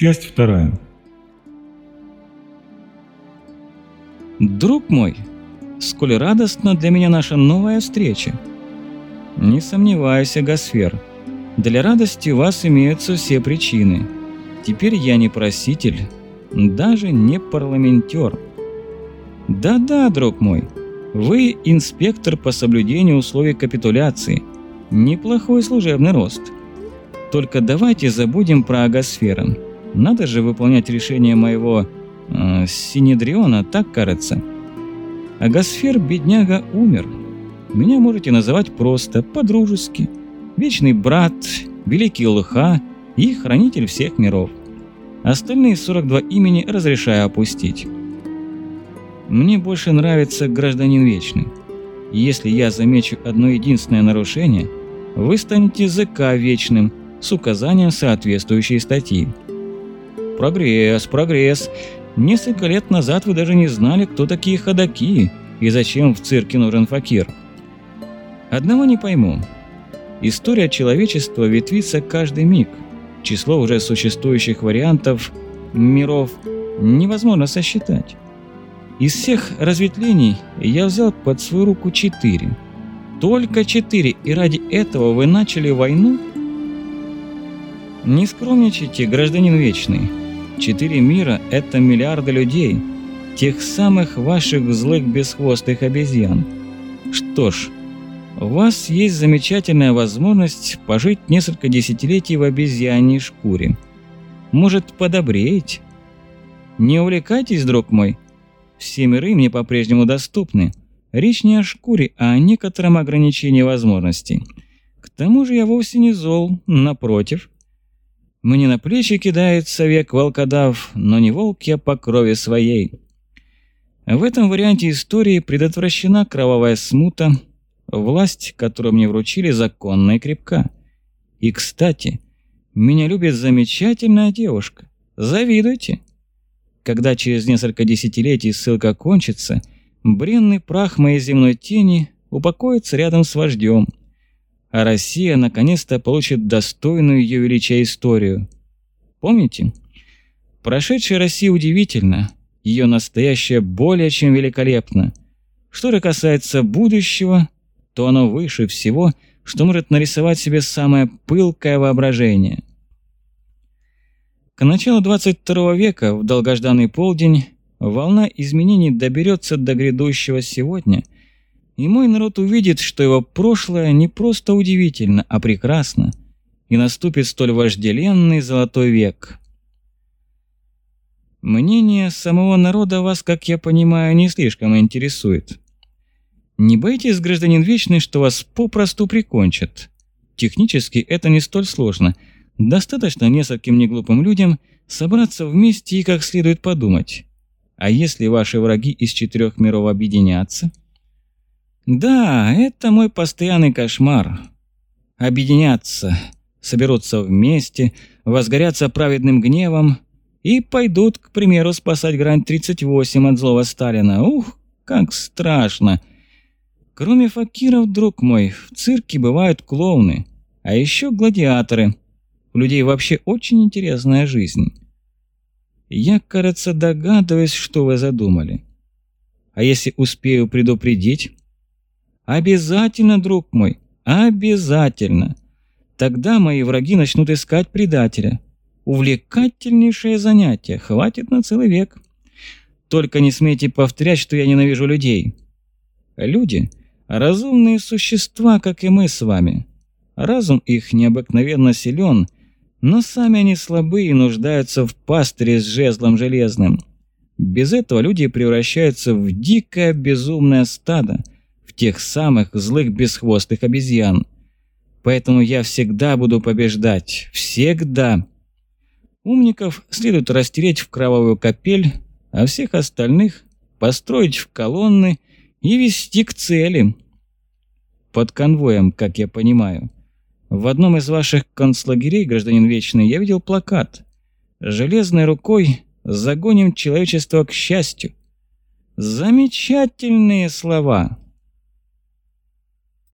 Часть вторая. Друг мой, сколь радостна для меня наша новая встреча. Не сомневаюсь, Агосфер, для радости у вас имеются все причины. Теперь я не проситель, даже не парламентер. Да-да, друг мой, вы инспектор по соблюдению условий капитуляции. Неплохой служебный рост. Только давайте забудем про Агосфера. Надо же выполнять решение моего э, Синедриона, так кажется. Агосфер, бедняга, умер. Меня можете называть просто, по-дружески. Вечный брат, великий лыха и хранитель всех миров. Остальные 42 имени разрешаю опустить. Мне больше нравится гражданин Вечный. Если я замечу одно единственное нарушение, вы станете ЗК Вечным с указанием соответствующей статьи. Прогресс, прогресс. Несколько лет назад вы даже не знали, кто такие ходаки и зачем в цирке нужен факир. Одного не пойму. История человечества ветвится каждый миг. Число уже существующих вариантов миров невозможно сосчитать. Из всех разветвлений я взял под свою руку четыре. Только четыре, и ради этого вы начали войну? Не скромничайте, гражданин Вечный. Четыре мира – это миллиарды людей, тех самых ваших злых бесхвостых обезьян. Что ж, у вас есть замечательная возможность пожить несколько десятилетий в обезьяньей шкуре. Может, подобреть? Не увлекайтесь, друг мой. Все миры мне по-прежнему доступны. Речь не о шкуре, а о некотором ограничении возможностей. К тому же я вовсе не зол, напротив – мне на плечи кидается век волкодав, но не волк я по крови своей. В этом варианте истории предотвращена кровавая смута, власть, которую мне вручили, законная и крепка. И, кстати, меня любит замечательная девушка. Завидуйте. Когда через несколько десятилетий ссылка кончится, бренный прах моей земной тени упокоится рядом с вождем – а Россия наконец-то получит достойную ее величия историю. Помните? Прошедшая Россия удивительна, ее настоящее более чем великолепно. Что же касается будущего, то оно выше всего, что может нарисовать себе самое пылкое воображение. К началу 22 века, в долгожданный полдень, волна изменений доберется до грядущего сегодня – и мой народ увидит, что его прошлое не просто удивительно, а прекрасно, и наступит столь вожделенный золотой век. Мнение самого народа вас, как я понимаю, не слишком интересует. Не боитесь, гражданин Вечный, что вас попросту прикончат. Технически это не столь сложно. Достаточно нескольким неглупым людям собраться вместе и как следует подумать. А если ваши враги из четырех миров объединятся – да, это мой постоянный кошмар. Объединятся, соберутся вместе, возгорятся праведным гневом и пойдут, к примеру, спасать грань 38 от злого Сталина. Ух, как страшно! Кроме факиров, друг мой, в цирке бывают клоуны, а еще гладиаторы. У людей вообще очень интересная жизнь. Я, кажется, догадываюсь, что вы задумали. А если успею предупредить... Обязательно, друг мой, обязательно. Тогда мои враги начнут искать предателя. Увлекательнейшее занятие, хватит на целый век. Только не смейте повторять, что я ненавижу людей. Люди – разумные существа, как и мы с вами. Разум их необыкновенно силен, но сами они слабы и нуждаются в пастыре с жезлом железным. Без этого люди превращаются в дикое безумное стадо – тех самых злых бесхвостых обезьян. Поэтому я всегда буду побеждать. Всегда. Умников следует растереть в кровавую капель, а всех остальных построить в колонны и вести к цели. Под конвоем, как я понимаю. В одном из ваших концлагерей, гражданин Вечный, я видел плакат. «Железной рукой загоним человечество к счастью». Замечательные слова.